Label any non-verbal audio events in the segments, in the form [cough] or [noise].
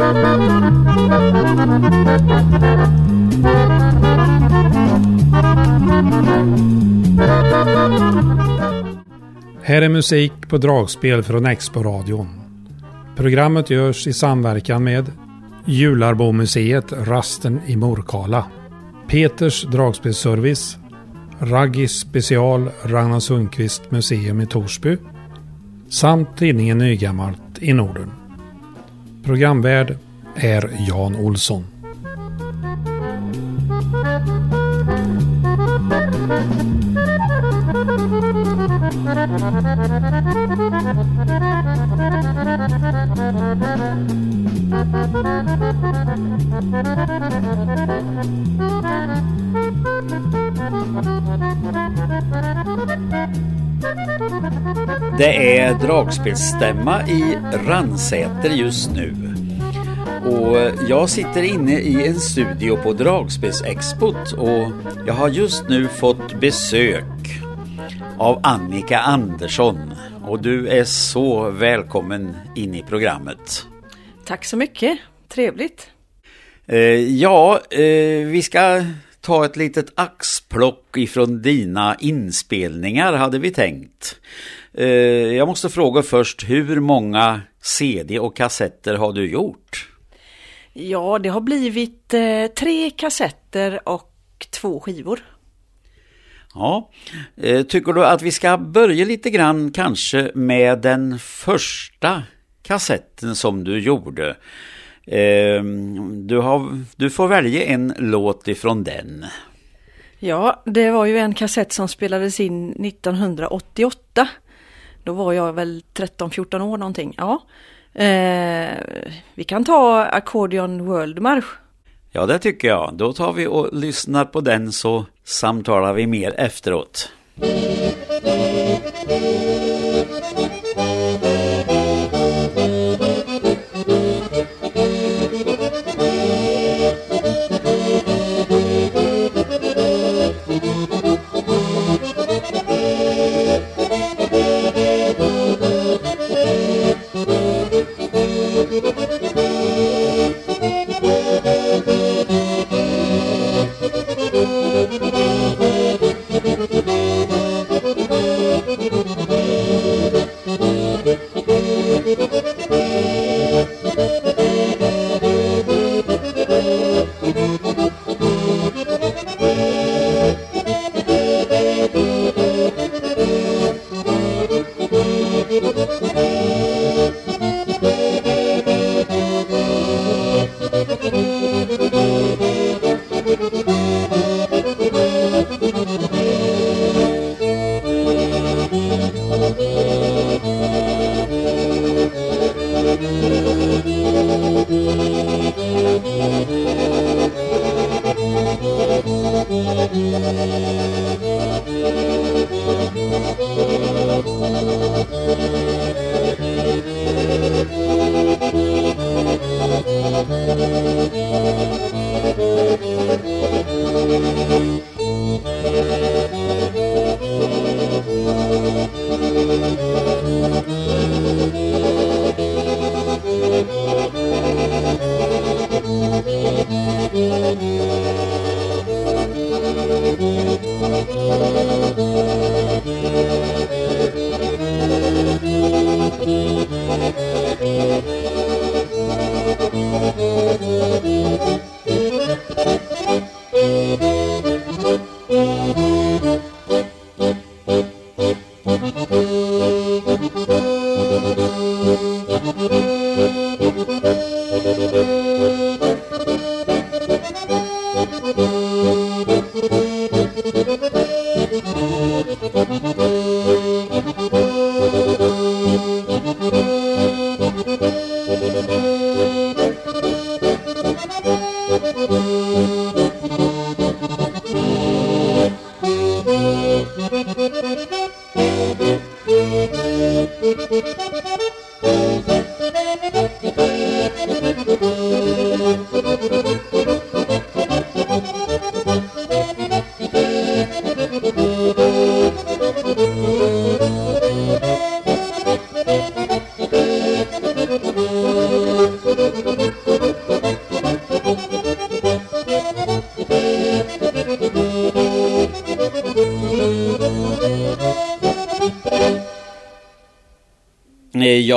Här är musik på dragspel från Expo-radion. Programmet görs i samverkan med Jularbomuseet Rasten i Morkala, Peters dragspelsservice, Raggis special Ragnar Sundqvist museum i Torsby samt tidningen Nygammalt i Norden. Programvärd är Jan Olsson. [laughs] Det är dragspelsstämma i Ransäter just nu. Och jag sitter inne i en studio på Dragspelsexpot och jag har just nu fått besök av Annika Andersson. Och du är så välkommen in i programmet. Tack så mycket, trevligt. Eh, ja, eh, vi ska ta ett litet axplock ifrån dina inspelningar hade vi tänkt. Eh, jag måste fråga först, hur många CD och kassetter har du gjort? Ja, det har blivit eh, tre kassetter och två skivor. Ja, eh, tycker du att vi ska börja lite grann kanske med den första kassetten som du gjorde? Eh, du, har, du får välja en låt ifrån den. Ja, det var ju en kassett som spelades in 1988. Då var jag väl 13-14 år någonting. Ja. Eh, vi kan ta Accordion World March. Ja, det tycker jag. Då tar vi och lyssnar på den så samtalar vi mer efteråt.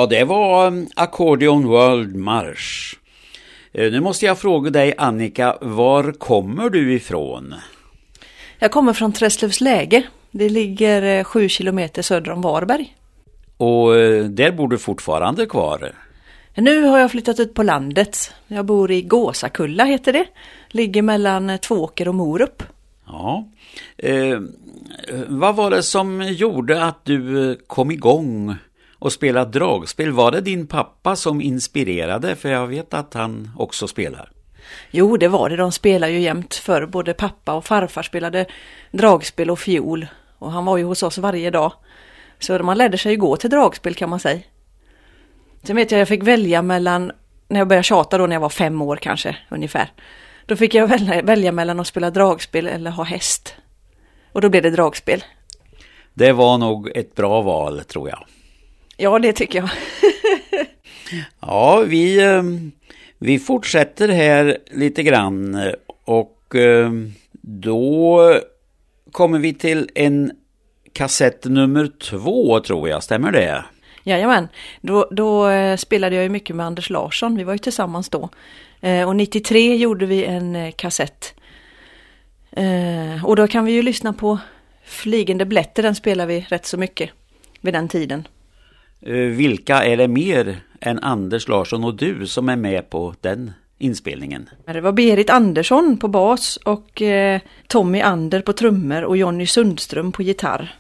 Ja, det var um, Accordion World March. Eh, nu måste jag fråga dig Annika, var kommer du ifrån? Jag kommer från Träslövsläge. Det ligger eh, sju kilometer söder om Varberg. Och eh, där bor du fortfarande kvar? Nu har jag flyttat ut på landet. Jag bor i Gåsakulla heter det. Ligger mellan Tvååker och Morup. Ja. Eh, vad var det som gjorde att du kom igång och spela dragspel. Var det din pappa som inspirerade? För jag vet att han också spelar. Jo, det var det. De spelar ju jämt för både pappa och farfar spelade dragspel och fiol. Och han var ju hos oss varje dag. Så man lärde sig ju gå till dragspel kan man säga. Sen vet jag jag fick välja mellan, när jag började tjata då när jag var fem år kanske ungefär. Då fick jag välja, välja mellan att spela dragspel eller ha häst. Och då blev det dragspel. Det var nog ett bra val tror jag. Ja, det tycker jag. [laughs] ja, vi, ehm, vi fortsätter här lite grann och ehm, då kommer vi till en kassett nummer två tror jag, stämmer det? Jajamän, då, då eh, spelade jag ju mycket med Anders Larsson, vi var ju tillsammans då. Eh, och 93 gjorde vi en eh, kassett. Och då kan vi ju lyssna på Flygande blätter, den spelar vi rätt så mycket vid den tiden. Eh, vilka är det mer än Anders Larsson och du som är med på den inspelningen? Det var Berit Andersson på bas och eh, Tommy Ander på trummor och Jonny Sundström på gitarr.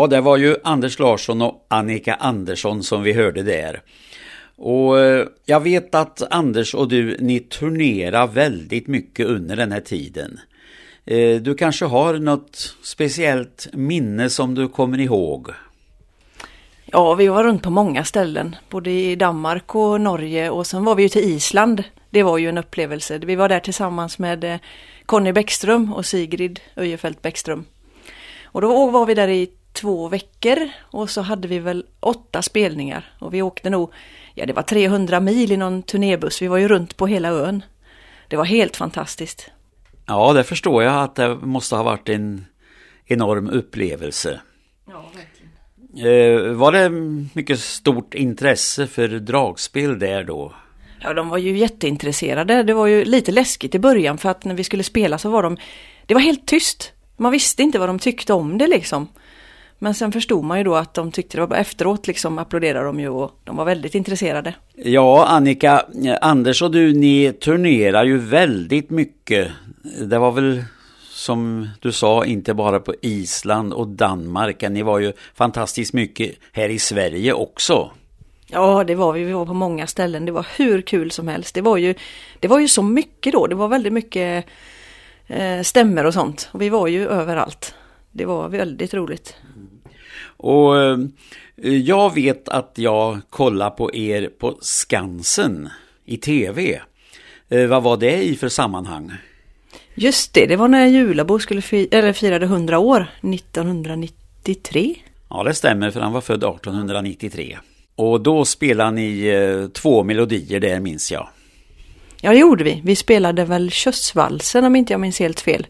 Ja, det var ju Anders Larsson och Annika Andersson som vi hörde där. Och eh, jag vet att Anders och du, ni turnerar väldigt mycket under den här tiden. Eh, du kanske har något speciellt minne som du kommer ihåg? Ja, vi var runt på många ställen, både i Danmark och Norge och sen var vi ju till Island. Det var ju en upplevelse. Vi var där tillsammans med eh, Conny Bäckström och Sigrid Öjefelt Bäckström. Och då var vi där i två veckor och så hade vi väl åtta spelningar och vi åkte nog, ja det var 300 mil i någon turnébuss, vi var ju runt på hela ön. Det var helt fantastiskt. Ja, det förstår jag att det måste ha varit en enorm upplevelse. Ja, verkligen. Eh, var det mycket stort intresse för dragspel där då? Ja, de var ju jätteintresserade. Det var ju lite läskigt i början för att när vi skulle spela så var de... Det var helt tyst. Man visste inte vad de tyckte om det liksom. Men sen förstod man ju då att de tyckte det var efteråt liksom applåderade de ju och de var väldigt intresserade. Ja, Annika, Anders och du, ni turnerar ju väldigt mycket. Det var väl som du sa, inte bara på Island och Danmark. Ni var ju fantastiskt mycket här i Sverige också. Ja, det var vi. Vi var på många ställen. Det var hur kul som helst. Det var ju, det var ju så mycket då. Det var väldigt mycket eh, stämmer och sånt. Och vi var ju överallt. Det var väldigt roligt. Och eh, jag vet att jag kollar på er på Skansen i tv. Eh, vad var det i för sammanhang? Just det, det var när Julabo skulle fi eller firade 100 år, 1993. Ja, det stämmer för han var född 1893. Och då spelade ni eh, två melodier där minns jag. Ja, det gjorde vi. Vi spelade väl Kössvalsen om inte jag minns helt fel.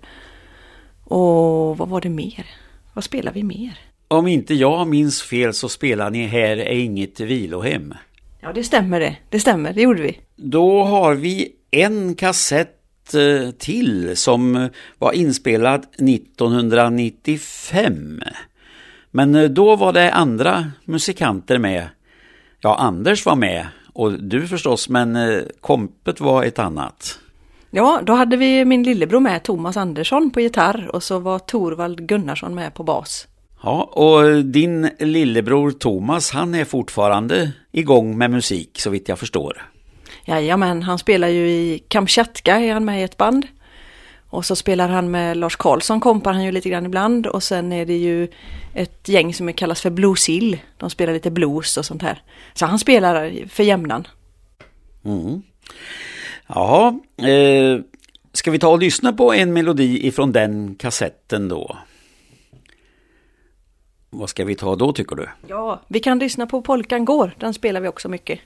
Och vad var det mer? Vad spelade vi mer? Om inte jag minns fel så spelade ni Här är inget vilohem. Ja, det stämmer det. Det stämmer, det gjorde vi. Då har vi en kassett eh, till som var inspelad 1995. Men eh, då var det andra musikanter med. Ja, Anders var med och du förstås, men eh, kompet var ett annat. Ja, då hade vi min lillebror med, Thomas Andersson på gitarr och så var Torvald Gunnarsson med på bas. Ja, och din lillebror Thomas, han är fortfarande igång med musik så vitt jag förstår. Jajamän, han spelar ju i Kamchatka, är han med i ett band. Och så spelar han med Lars Karlsson, kompar han ju lite grann ibland. Och sen är det ju ett gäng som kallas för Bluesill. De spelar lite blues och sånt här. Så han spelar för jämnan. Mm. Ja, eh, ska vi ta och lyssna på en melodi ifrån den kassetten då? Vad ska vi ta då tycker du? Ja, vi kan lyssna på Polkan går. Den spelar vi också mycket.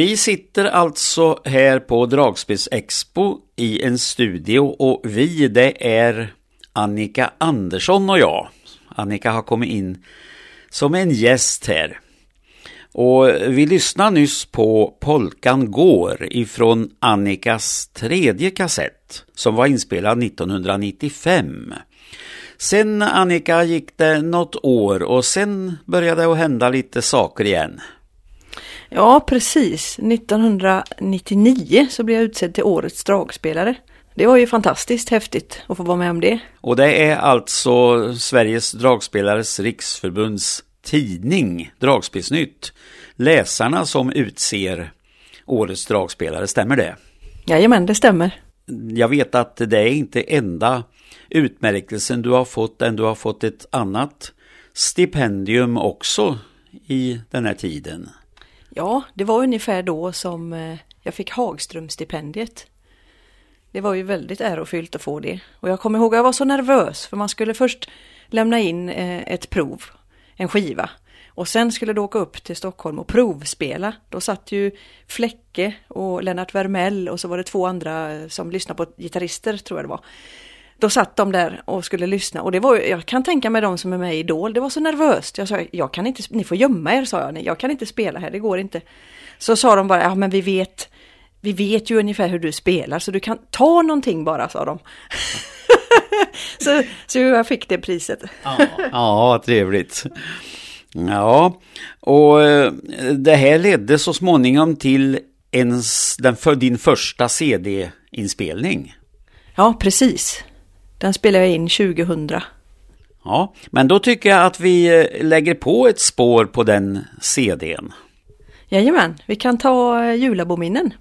Vi sitter alltså här på Dragspelsexpo i en studio och vi det är Annika Andersson och jag. Annika har kommit in som en gäst här. Och vi lyssnade nyss på Polkan går ifrån Annikas tredje kassett som var inspelad 1995. Sen Annika gick det något år och sen började det att hända lite saker igen. Ja, precis. 1999 så blev jag utsedd till årets dragspelare. Det var ju fantastiskt häftigt att få vara med om det. Och det är alltså Sveriges dragspelares riksförbunds tidning Dragspelsnytt. Läsarna som utser årets dragspelare, stämmer det? Jajamän, det stämmer. Jag vet att det är inte enda utmärkelsen du har fått, än du har fått ett annat stipendium också i den här tiden. Ja, det var ungefär då som eh, jag fick Hagströmstipendiet. Det var ju väldigt ärofyllt att få det. Och jag kommer ihåg att jag var så nervös för man skulle först lämna in eh, ett prov, en skiva. Och sen skulle du åka upp till Stockholm och provspela. Då satt ju Fläcke och Lennart Vermell och så var det två andra som lyssnade på gitarrister tror jag det var. Då satt de där och skulle lyssna och det var jag kan tänka mig de som är med i Idol, det var så nervöst. Jag sa, jag kan inte, ni får gömma er, sa jag, jag kan inte spela här, det går inte. Så sa de bara, ja men vi vet, vi vet ju ungefär hur du spelar så du kan ta någonting bara, sa de. [laughs] så, så jag fick det priset. ja, [laughs] ja, trevligt. Ja, och eh, det här ledde så småningom till ens, den, för din första CD-inspelning. Ja, precis. Den spelade jag in 2000. Ja, men då tycker jag att vi eh, lägger på ett spår på den CDn. Jajamän, vi kan ta eh, julabominnen.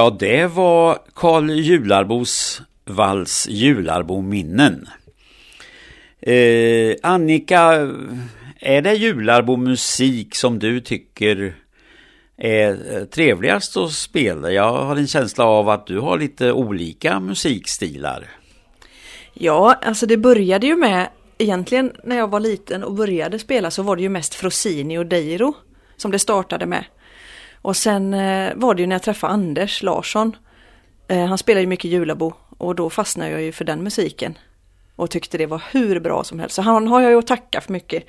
Ja, det var Karl Jularbos vals Jularbominnen. Eh, Annika, är det Jularbo-musik som du tycker är eh, trevligast att spela? Jag har en känsla av att du har lite olika musikstilar. Ja, alltså det började ju med, egentligen när jag var liten och började spela så var det ju mest Frosini och Deiro som det startade med. Och sen eh, var det ju när jag träffade Anders Larsson. Eh, han spelar ju mycket Julabo och då fastnade jag ju för den musiken. Och tyckte det var hur bra som helst. Så han har jag ju att tacka för mycket.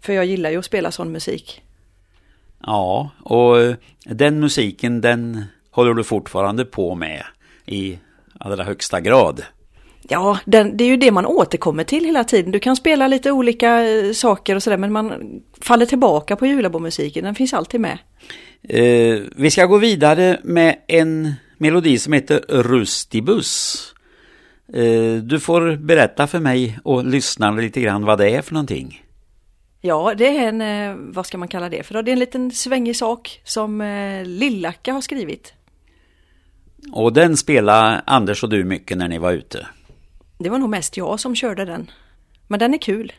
För jag gillar ju att spela sån musik. Ja, och den musiken den håller du fortfarande på med i allra högsta grad. Ja, den, det är ju det man återkommer till hela tiden. Du kan spela lite olika eh, saker och sådär men man faller tillbaka på Julabo-musiken. Den finns alltid med. Eh, vi ska gå vidare med en melodi som heter Rustibus. Eh, du får berätta för mig och lyssnarna lite grann vad det är för någonting. Ja, det är en, eh, vad ska man kalla det för? Det är en liten svängig sak som eh, Lillacka har skrivit. Och den spelar Anders och du mycket när ni var ute? Det var nog mest jag som körde den. Men den är kul.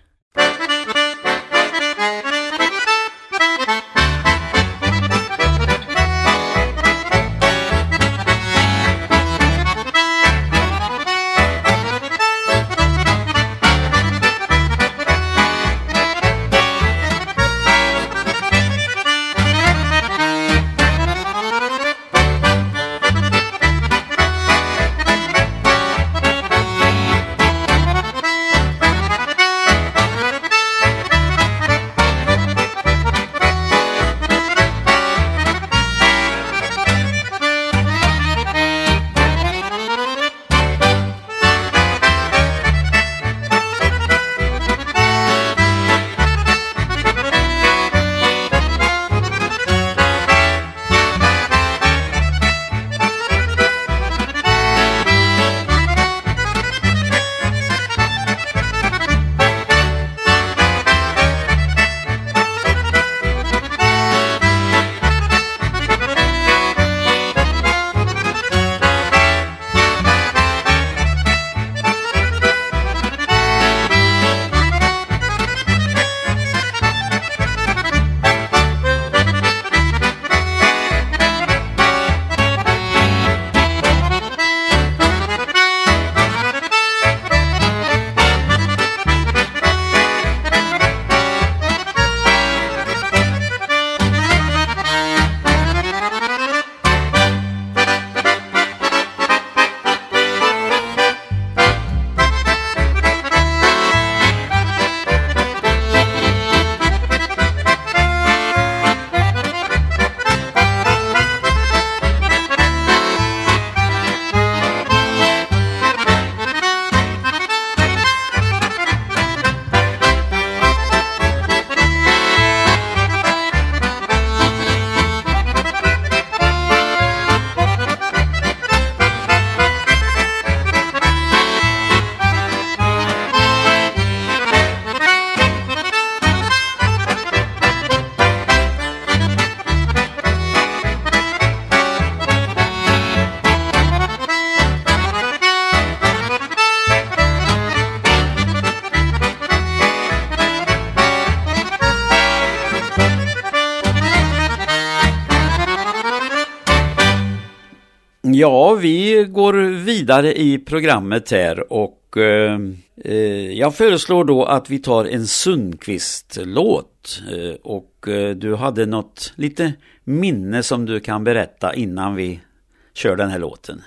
Går vidare i programmet här och eh, eh, jag föreslår då att vi tar en Sundqvist-låt eh, och eh, du hade något lite minne som du kan berätta innan vi kör den här låten.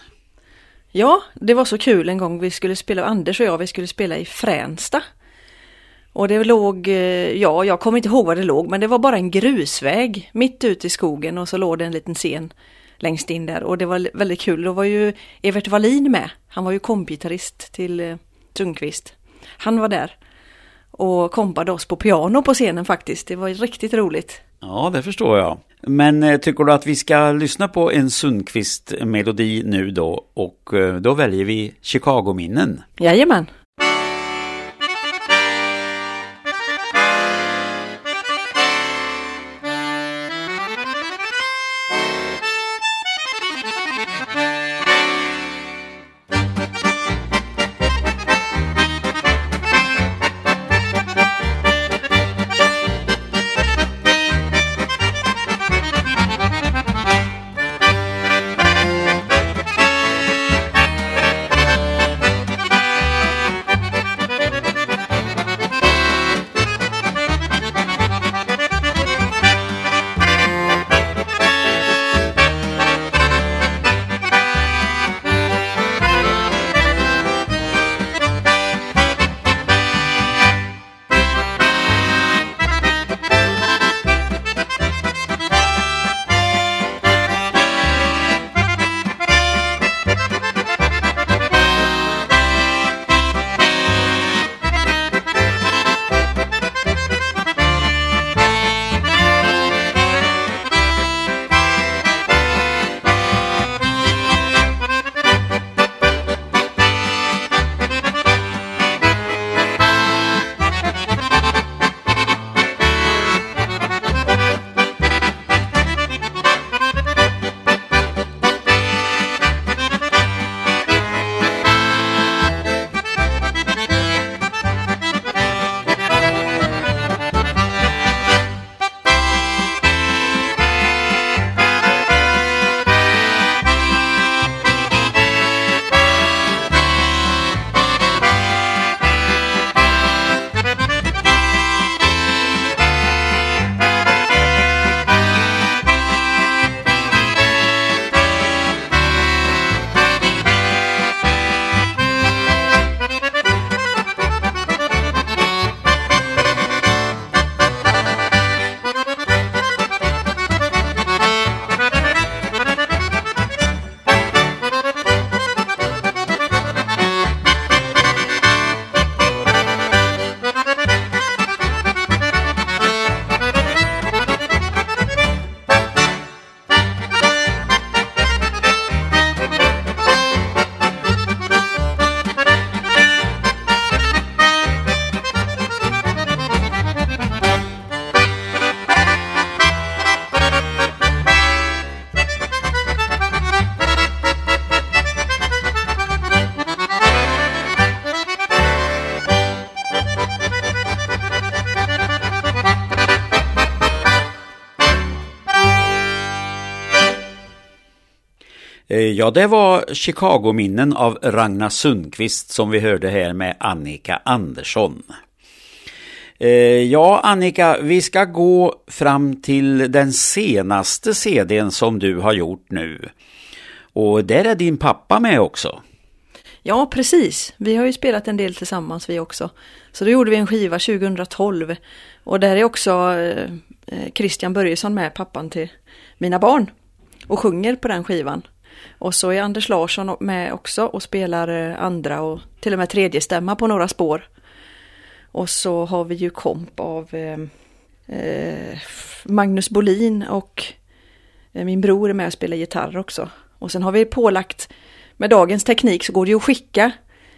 Ja, det var så kul en gång vi skulle spela, Anders och jag, vi skulle spela i Fränsta. Och det låg, ja, jag kommer inte ihåg var det låg, men det var bara en grusväg mitt ute i skogen och så låg det en liten scen längst in där och det var väldigt kul. Då var ju Evert Wallin med. Han var ju kompgitarrist till eh, Sundqvist. Han var där och kompade oss på piano på scenen faktiskt. Det var riktigt roligt. Ja, det förstår jag. Men eh, tycker du att vi ska lyssna på en Sundqvist-melodi nu då? Och eh, då väljer vi Chicago-minnen. Jajamän. Eh, ja, det var Chicago-minnen av Ragnar Sundqvist som vi hörde här med Annika Andersson. Eh, ja, Annika, vi ska gå fram till den senaste CDn som du har gjort nu. Och där är din pappa med också. Ja, precis. Vi har ju spelat en del tillsammans vi också. Så då gjorde vi en skiva 2012. Och där är också eh, Christian Börjesson med, pappan till mina barn. Och sjunger på den skivan. Och så är Anders Larsson med också och spelar eh, andra och till och med tredje stämma på några spår. Och så har vi ju komp av ehm, eh, Magnus Bolin och eh, min bror är med och spelar gitarr också. Och sen har vi pålagt, med dagens teknik så går det ju att skicka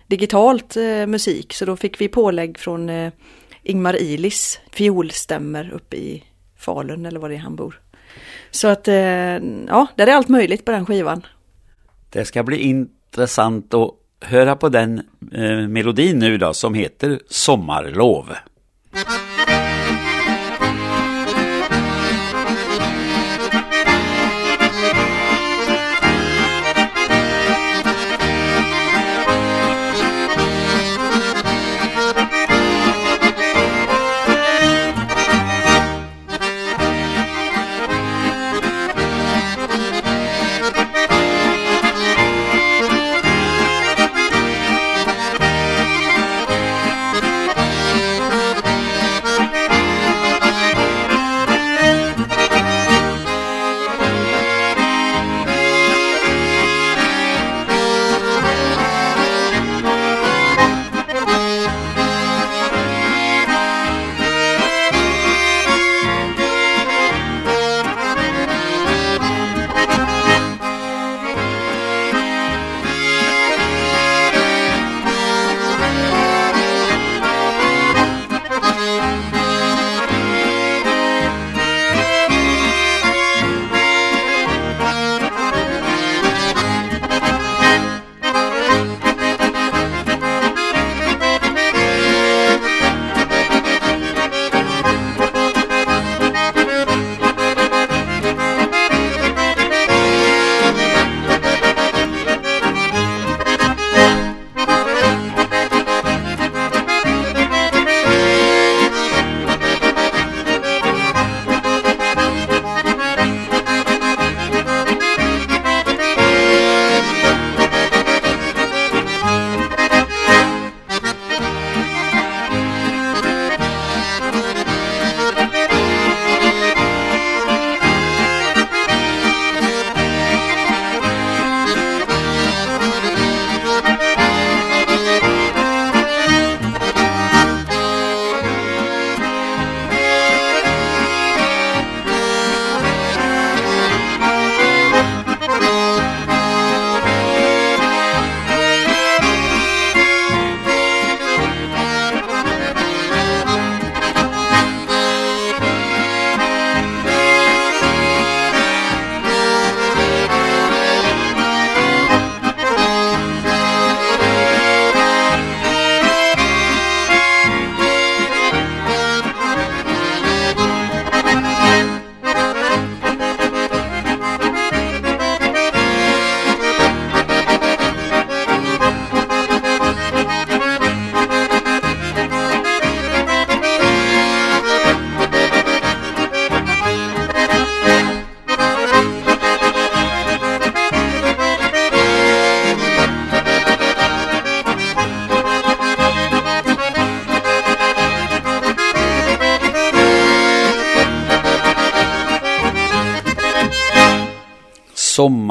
digitalt eh, musik. Så då fick vi pålägg från eh, Ingmar Ilis fiolstämmer uppe i Falun eller var det är han bor. Så att eh, ja, där är allt möjligt på den skivan. Det ska bli intressant att höra på den eh, melodin nu då som heter Sommarlov.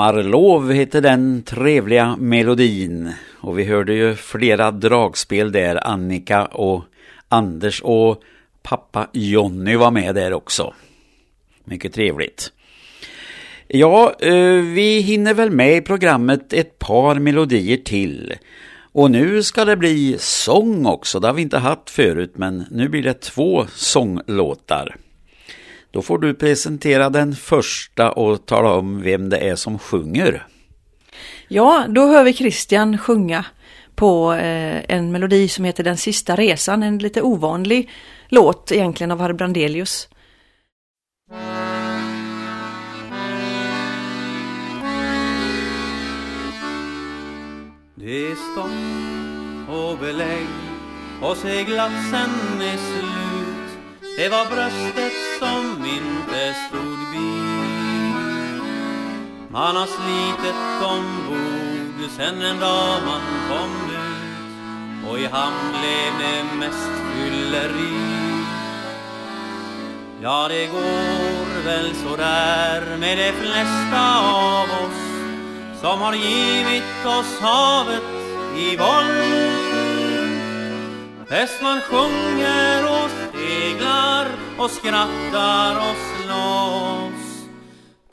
Sommarlov heter den trevliga melodin. Och vi hörde ju flera dragspel där, Annika och Anders och pappa Jonny var med där också. Mycket trevligt. Ja, eh, vi hinner väl med i programmet ett par melodier till. Och nu ska det bli sång också, det har vi inte haft förut men nu blir det två sånglåtar. Då får du presentera den första och tala om vem det är som sjunger. Ja, då hör vi Christian sjunga på eh, en melodi som heter Den sista resan, en lite ovanlig låt egentligen av Harry Brandelius. Det är stopp och belägg och seglatsen är slut. Det var bröstet som inte stod bi. Man har slitit ombord sen en dag man kom ut och i hamn blev det mest fylleri. Ja, det går väl så där med de flesta av oss som har givit oss havet i våld. Fest man sjunger och seglar och skrattar och slåss.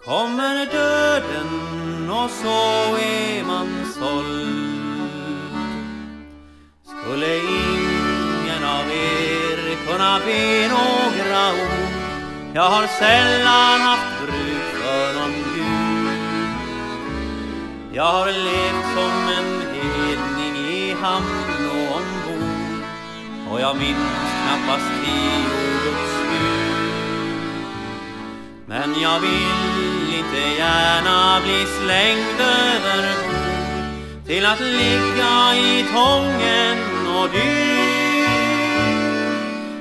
Kommer döden och så är man såld. Skulle ingen av er kunna be några ord? Jag har sällan haft bruk för någon gud. Jag har levt som en hedning i hamn. Och jag minns knappast tio Guds Men jag vill inte gärna bli slängd över bord Till att ligga i tången och dy.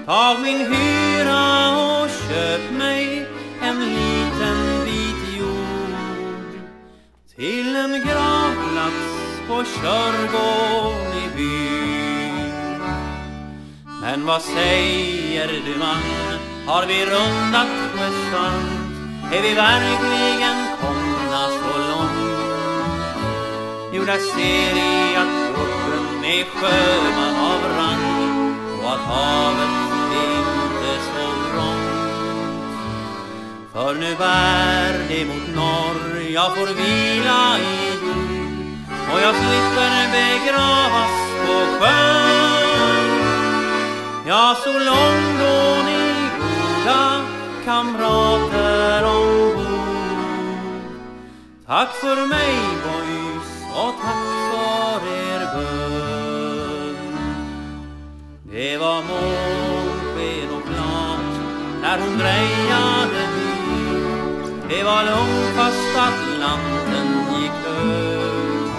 Tag min hyra och köp mig en liten bit jord till en gravplats på Körgården i byn. Men vad säger du man, har vi rundat Sjösand? Är vi verkligen komna så långt? Jo, där ser vi att gubben är sjöman av rang och att havet är inte så vrångt För nu bär det mot norr Jag får vila i jord Och jag slipper begravas på sjön Ja, så långt då ni goda kamrater ombord. Tack för mig boys och tack för er bön. Det var månsken och klart när hon drejade bil Det var långt fast Atlanten gick hög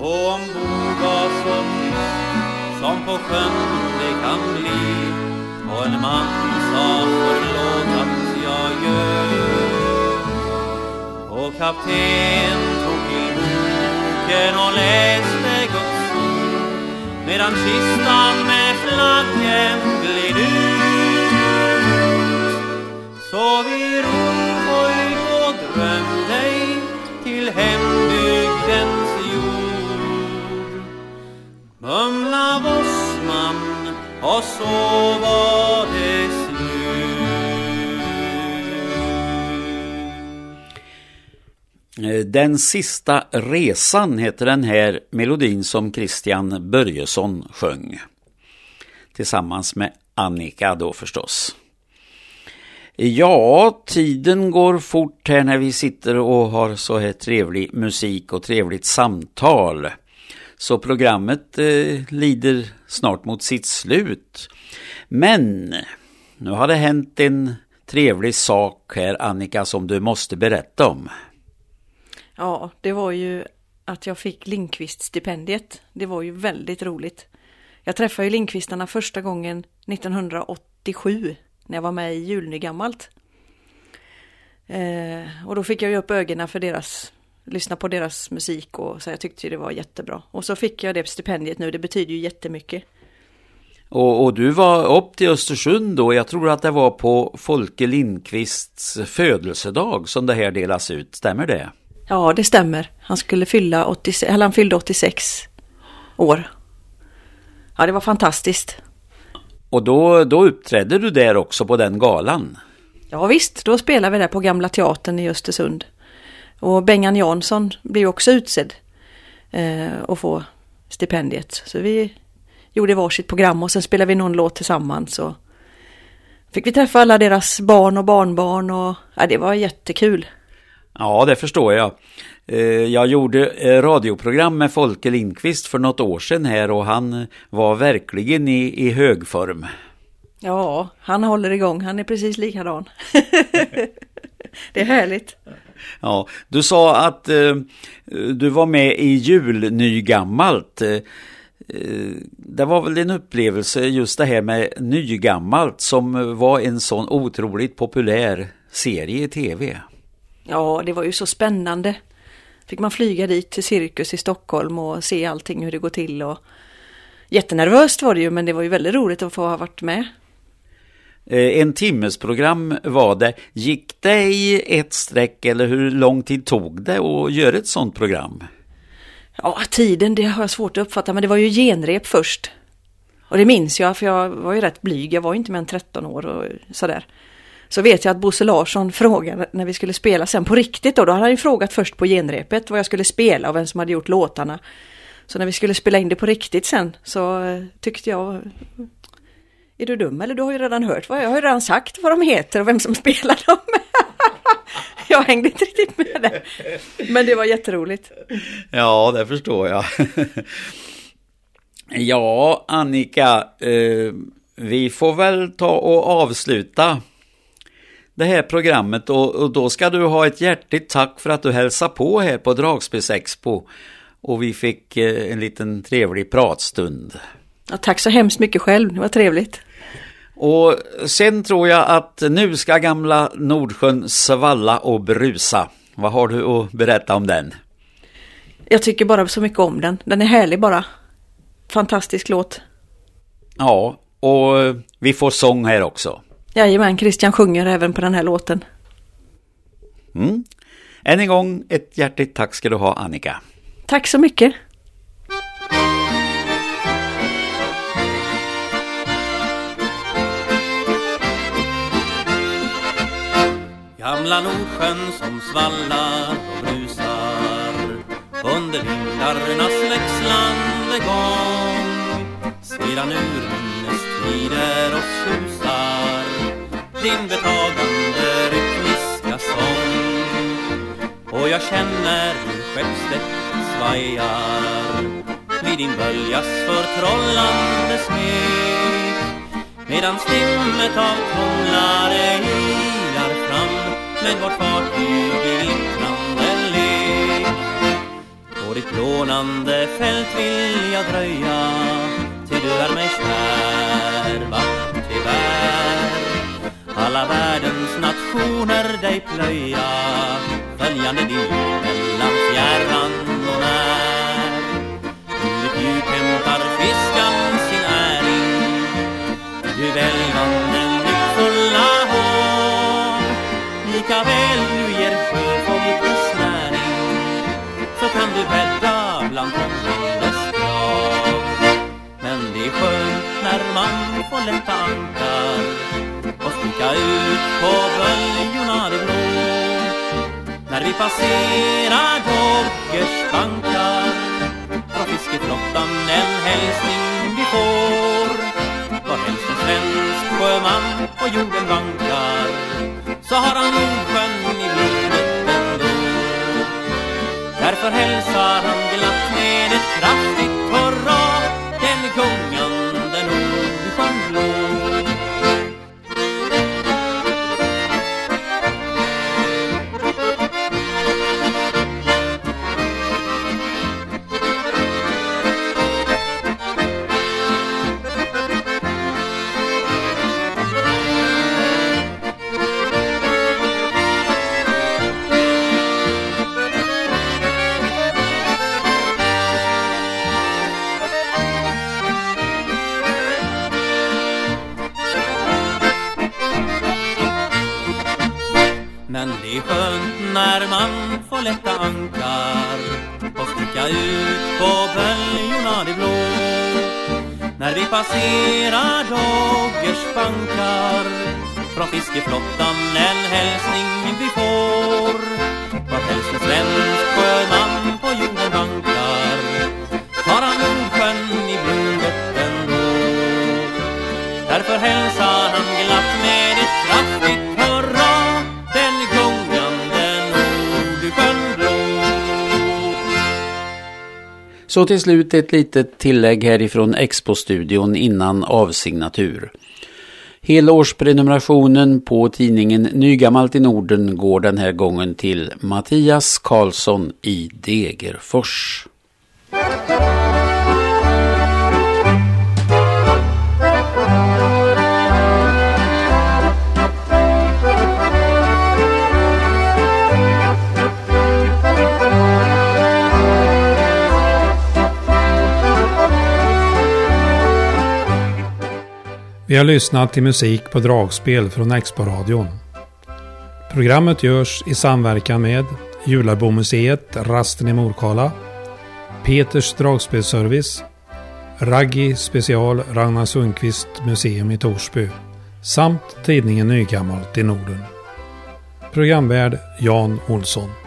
Och ombord var så tyst som på sjön det kan bli. Och en man sa förlåt att jag ljög. Och kapten tog i boken och läste Guds ord. Medan kistan med flaggen gled ut. Så vi ro pojk och dröm dig till hem och så var det slut eh, Den sista resan heter den här melodin som Christian Börjesson sjöng. Tillsammans med Annika då förstås. Ja, tiden går fort här när vi sitter och har så här trevlig musik och trevligt samtal. Så programmet eh, lider snart mot sitt slut. Men nu har det hänt en trevlig sak här Annika som du måste berätta om. Ja, det var ju att jag fick Lindqvist-stipendiet. Det var ju väldigt roligt. Jag träffade ju Lindqvistarna första gången 1987 när jag var med i Julnygammalt. Eh, och då fick jag ju upp ögonen för deras, lyssna på deras musik och så jag tyckte det var jättebra. Och så fick jag det stipendiet nu, det betyder ju jättemycket. Och, och, du var upp till Östersund då, jag tror att det var på Folke Lindqvists födelsedag som det här delas ut, stämmer det? Ja, det stämmer. Han skulle fylla 86, eller han fyllde 86 år. Ja, det var fantastiskt. Och då, då uppträdde du där också på den galan? Ja visst, då spelade vi där på Gamla Teatern i Östersund. Och Bengan Jansson blev också utsedd eh, och få stipendiet. Så vi gjorde varsitt program och sen spelade vi någon låt tillsammans. Och fick vi träffa alla deras barn och barnbarn och ja, det var jättekul. Ja, det förstår jag. Jag gjorde radioprogram med Folke Lindqvist för något år sedan här och han var verkligen i, i hög form. Ja, han håller igång. Han är precis likadan. [laughs] det är härligt. Ja, du sa att eh, du var med i Julnygammalt. Eh, eh, det var väl en upplevelse just det här med Nygammalt som var en sån otroligt populär serie i tv. Ja, det var ju så spännande. Fick man flyga dit till Cirkus i Stockholm och se allting hur det går till och jättenervöst var det ju men det var ju väldigt roligt att få ha varit med. Eh, en timmes program var det. Gick det i ett streck eller hur lång tid tog det att göra ett sådant program? Ja, tiden det har jag svårt att uppfatta men det var ju genrep först. Och det minns jag för jag var ju rätt blyg, jag var ju inte mer än 13 år och sådär. Så vet jag att Bosse Larsson frågade när vi skulle spela sen på riktigt då, då hade han ju frågat först på genrepet vad jag skulle spela och vem som hade gjort låtarna. Så när vi skulle spela in det på riktigt sen så eh, tyckte jag är du dum eller du har ju redan hört vad jag har ju redan sagt vad de heter och vem som spelar dem. [laughs] jag hängde inte riktigt med det. Men det var jätteroligt. Ja, det förstår jag. [laughs] ja, Annika, eh, vi får väl ta och avsluta det här programmet och, och, då ska du ha ett hjärtligt tack för att du hälsar på här på Dragspelsexpo och vi fick eh, en liten trevlig pratstund. Ja, tack så hemskt mycket själv, det var trevligt. Och sen tror jag att nu ska gamla Nordsjön svalla och brusa. Vad har du att berätta om den? Jag tycker bara så mycket om den. Den är härlig bara. Fantastisk låt. Ja, och vi får sång här också. Jajamän, Christian sjunger även på den här låten. Mm. Än en gång ett hjärtligt tack ska du ha Annika. Tack så mycket. Gamla Nordsjön som svallar och brusar. Under vindarnas växlande gång sedan urminnestider oss susar. Din betagande rytmiska sång. Och jag känner hur skeppsdäck svajar. Vid din böljas förtrollande smek medan stimmet av tonlare ilar med vårt fartyg i glittrande lek På ditt blånande fält vill jag dröja till du är mig kär, vart tyvärr? alla världens nationer dig plöja följande din mellan fjärran och när Ur ett djup hämtar fiskan sin äring Du välvande nyckfulla Lika väl du ger sjöfolkets näring Så kan du bädda bland tonvildes grav Men det är skönt när man får lätta ankar och sticka ut på böljorna det blå. När vi passerar Doggers bankar Från fiskeflottan en hälsning vi får. Var helst en svensk sjöman på jorden vankar så har han Nordsjön i blodet ändå. Därför hälsar han glatt med ett kraft. Så till slut ett litet tillägg härifrån Expo-studion innan avsignatur. Helårsprenumerationen på tidningen Nygammalt i Norden går den här gången till Mattias Karlsson i Degerfors. Vi har lyssnat till musik på dragspel från Expo-radion. Programmet görs i samverkan med Jularbomuseet Rasten i Morkala, Peters dragspelservice, Raggi special Ragnar Sundqvist museum i Torsby samt tidningen Nygammalt i Norden. Programvärd Jan Olsson.